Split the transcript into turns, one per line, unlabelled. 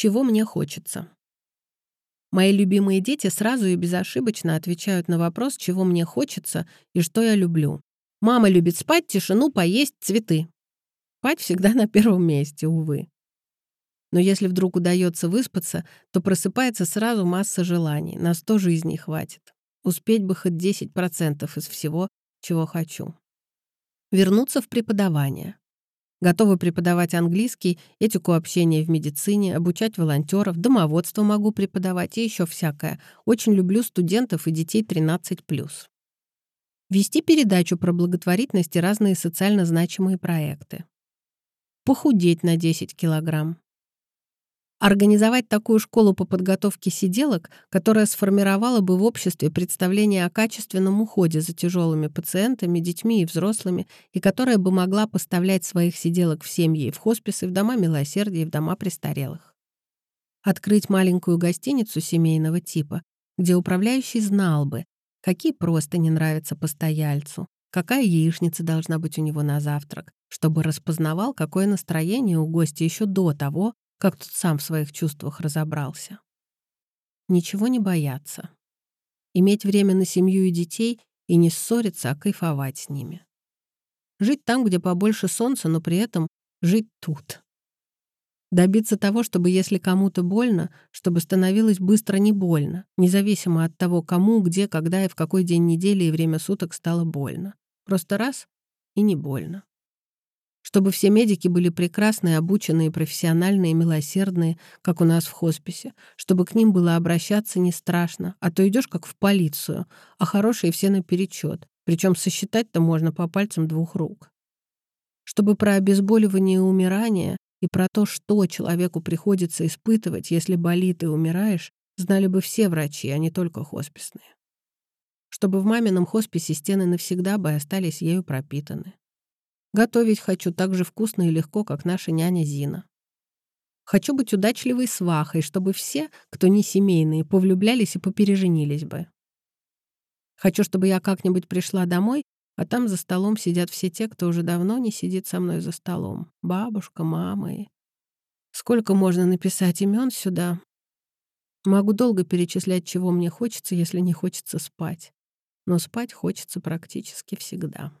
Чего мне хочется? Мои любимые дети сразу и безошибочно отвечают на вопрос, чего мне хочется и что я люблю. Мама любит спать, тишину, поесть, цветы. Спать всегда на первом месте, увы. Но если вдруг удается выспаться, то просыпается сразу масса желаний. На сто жизней хватит. Успеть бы хоть 10% из всего, чего хочу. Вернуться в преподавание. Готова преподавать английский, этику общения в медицине, обучать волонтеров, домоводство могу преподавать и еще всякое. Очень люблю студентов и детей 13+. Вести передачу про благотворительность и разные социально значимые проекты. Похудеть на 10 килограмм. Организовать такую школу по подготовке сиделок, которая сформировала бы в обществе представление о качественном уходе за тяжелыми пациентами, детьми и взрослыми, и которая бы могла поставлять своих сиделок в семьи и в хосписы, в дома милосердия и в дома престарелых. Открыть маленькую гостиницу семейного типа, где управляющий знал бы, какие просто не нравятся постояльцу, какая яичница должна быть у него на завтрак, чтобы распознавал, какое настроение у гостя еще до того, как тут сам в своих чувствах разобрался. Ничего не бояться. Иметь время на семью и детей и не ссориться, а кайфовать с ними. Жить там, где побольше солнца, но при этом жить тут. Добиться того, чтобы если кому-то больно, чтобы становилось быстро не больно, независимо от того, кому, где, когда и в какой день недели и время суток стало больно. Просто раз — и не больно чтобы все медики были прекрасные, обученные, профессиональные, милосердные, как у нас в хосписе, чтобы к ним было обращаться не страшно, а то идешь как в полицию, а хорошие все наперечет, причем сосчитать-то можно по пальцам двух рук. Чтобы про обезболивание и умирание и про то, что человеку приходится испытывать, если болит и умираешь, знали бы все врачи, а не только хосписные. Чтобы в мамином хосписе стены навсегда бы остались ею пропитаны. Готовить хочу так же вкусно и легко, как наша няня Зина. Хочу быть удачливой свахой, чтобы все, кто не семейные, повлюблялись и попереженились бы. Хочу, чтобы я как-нибудь пришла домой, а там за столом сидят все те, кто уже давно не сидит со мной за столом. Бабушка, мама и... Сколько можно написать имен сюда? Могу долго перечислять, чего мне хочется, если не хочется спать. Но спать хочется практически всегда.